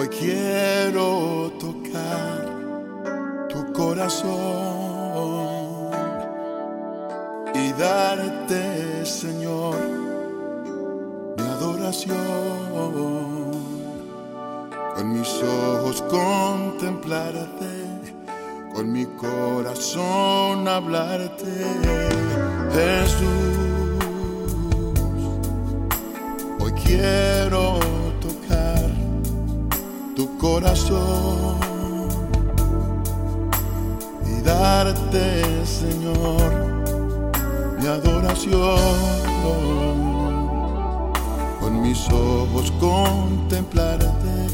Hoy quiero tocar tu corazón y darte, Señor, mi adoración. Con mis ojos contemplarte, con mi corazón hablarte, Jesús. Y darte, Señor, mi adoración. Con mis ojos contemplarte,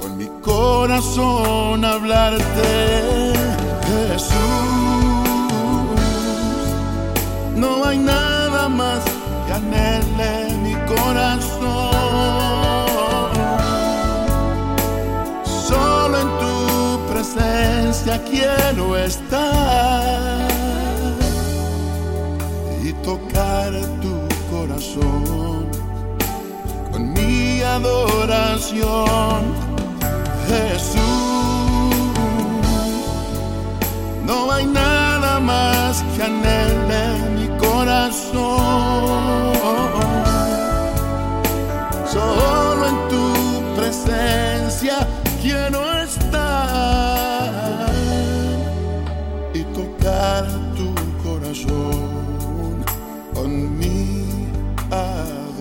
con mi corazón hablarte, Jesús. Quiero estar y tocar tu corazón con mi adoración, Jesús. Tu corazón con mi adoración.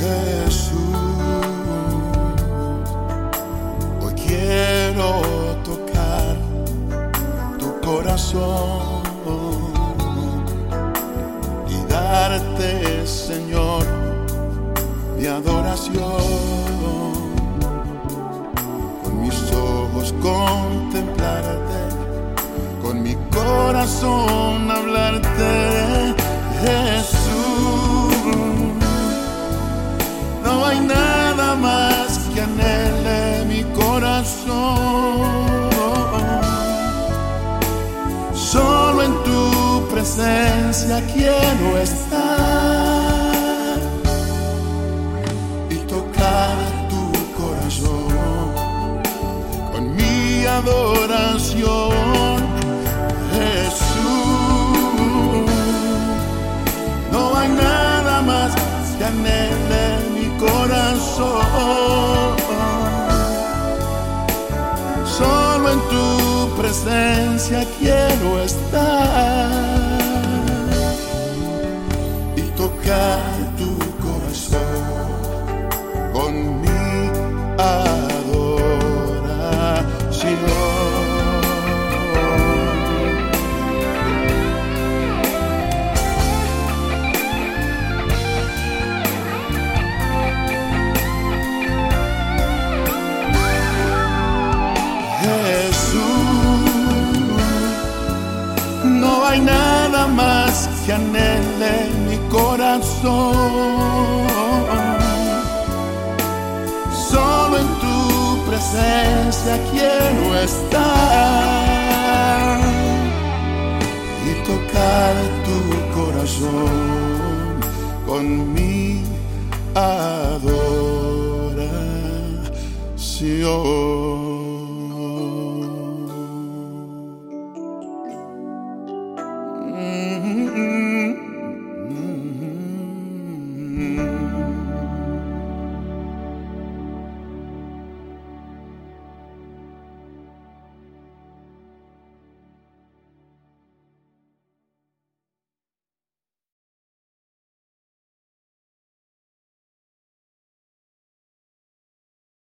Jesús, hoy quiero tocar tu corazón y darte, Señor, mi adoración. Con mis ojos contemplarte, con mi corazón hablarte, Jesús. No hay nada más que anhele mi corazón. Solo en tu presencia quiero estar Solo en tu presencia quiero estar y tocar que anhele mi corazón. Solo en tu presencia quiero estar y tocar tu corazón con mi adoración.